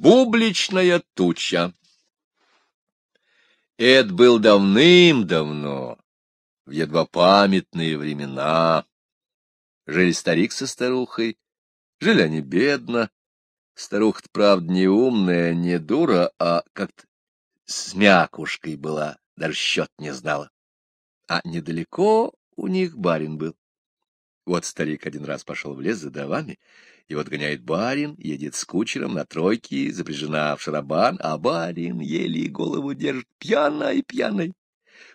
Бубличная туча. Это был давным-давно, в едва памятные времена. Жили старик со старухой, жили они бедно. Старуха-то, правда, не умная, не дура, а как-то с мякушкой была, даже счет не знала. А недалеко у них барин был. Вот старик один раз пошел в лес за дровами, и вот гоняет барин, едет с кучером на тройке, запряжена в шарабан, а барин еле голову держит, пьяной, пьяной.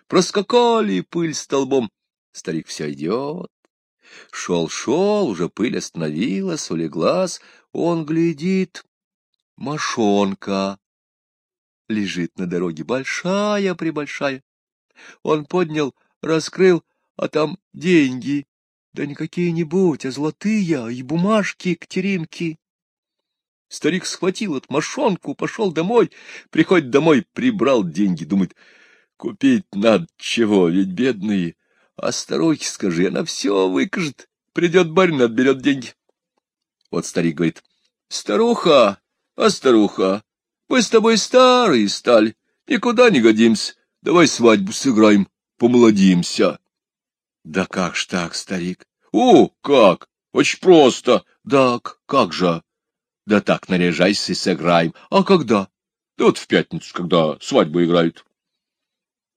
Проскакали пыль столбом. Старик все идет. Шел-шел, уже пыль остановилась, улеглась. Он глядит. Мошонка лежит на дороге, большая-пребольшая. Он поднял, раскрыл, а там деньги да не какие-нибудь, а золотые, и бумажки Катеринки. Старик схватил от мошонку, пошел домой, приходит домой, прибрал деньги, думает, купить надо чего, ведь бедные. А старухе скажи, она все выкажет, придет барин, отберет деньги. Вот старик говорит, старуха, а старуха, мы с тобой старые стали, никуда не годимся, давай свадьбу сыграем, помолодимся. Да как ж так, старик? О, как? Очень просто. Да, как же? Да так, наряжайся и сыграем. А когда? Да вот в пятницу, когда свадьбу играют.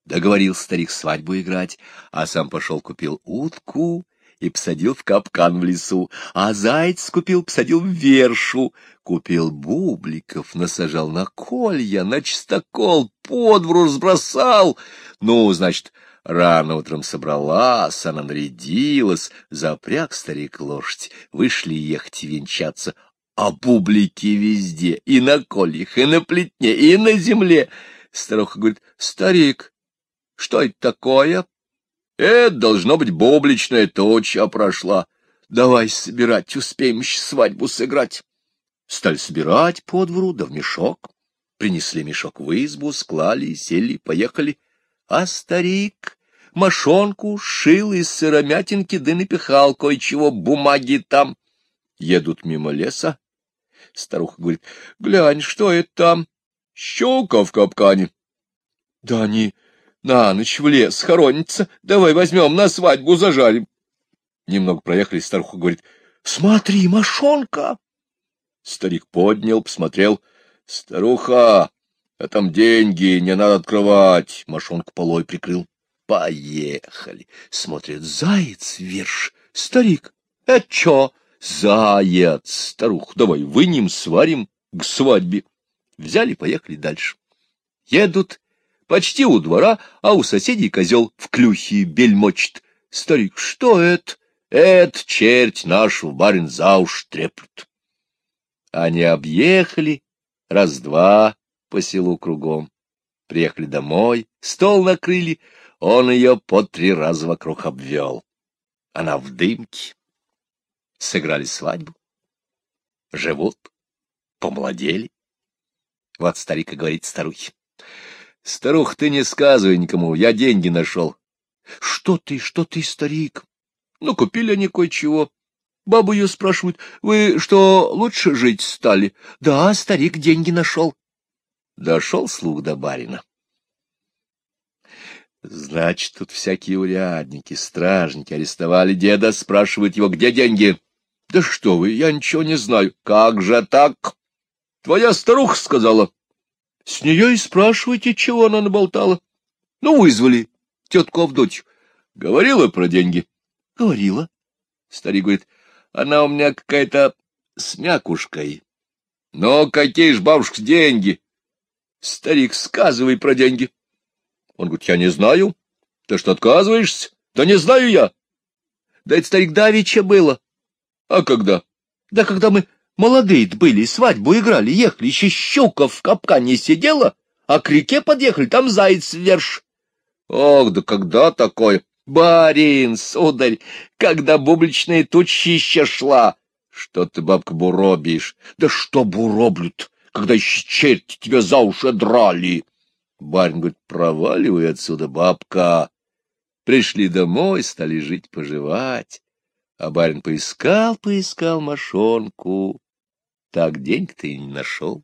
Договорил старик свадьбу играть, а сам пошел купил утку и посадил в капкан в лесу, а заяц купил, посадил в вершу, купил бубликов, насажал на колья, на чистокол, по двору разбросал. Ну, значит, Рано утром собралась, она нарядилась, запряг старик лошадь, вышли ехать венчаться, а бублики везде, и на кольях, и на плетне, и на земле. Старуха говорит, старик, что это такое? Это должно быть бубличная точа прошла. Давай собирать, успеем еще свадьбу сыграть. Стали собирать по двору, да в мешок. Принесли мешок в избу, склали, сели, поехали — а старик мошонку шил из сыромятинки, да напихал кое-чего бумаги там. Едут мимо леса. Старуха говорит, глянь, что это там? Щука в капкане. Да они на ночь в лес хоронятся. Давай возьмем на свадьбу, зажарим. Немного проехали, старуха говорит, смотри, мошонка. Старик поднял, посмотрел. Старуха, а там деньги, не надо открывать. Машонку полой прикрыл. Поехали. Смотрит, заяц верш. Старик, это чё? Заяц. Старух, давай вынем, сварим к свадьбе. Взяли, поехали дальше. Едут почти у двора, а у соседей козел в клюхе бельмочет. Старик, что это? Это черть нашу барин за уж треплет. Они объехали раз-два, по селу кругом. Приехали домой, стол накрыли, он ее по три раза вокруг обвел. Она в дымке. Сыграли свадьбу. Живут, помолодели. Вот старик и говорит старухе. Старух, ты не сказывай никому, я деньги нашел. Что ты, что ты, старик? Ну, купили они кое-чего. Бабу ее спрашивают, вы что, лучше жить стали? Да, старик деньги нашел. Дошел слух до барина. Значит, тут всякие урядники, стражники арестовали деда, спрашивают его, где деньги. Да что вы, я ничего не знаю. Как же так? Твоя старуха сказала. С нее и спрашивайте, чего она наболтала. Ну, вызвали тетку Авдотью. Говорила про деньги? Говорила. Старик говорит, она у меня какая-то с мякушкой. Но какие ж, бабушка, деньги? Старик, сказывай про деньги. Он говорит, я не знаю. Ты что, отказываешься? Да не знаю я. Да это старик Давича было. А когда? Да когда мы молодые были, свадьбу играли, ехали, еще щука в капкане сидела, а к реке подъехали, там заяц вверх. Ох, да когда такое? Барин, сударь, когда бубличная туча еще шла. Что ты, бабка, буробишь? Да что буроблют? Когда еще черти тебя за уши драли. Барин говорит, проваливай отсюда, бабка. Пришли домой, стали жить-поживать. А барин поискал, поискал мошонку. Так денег ты и не нашел.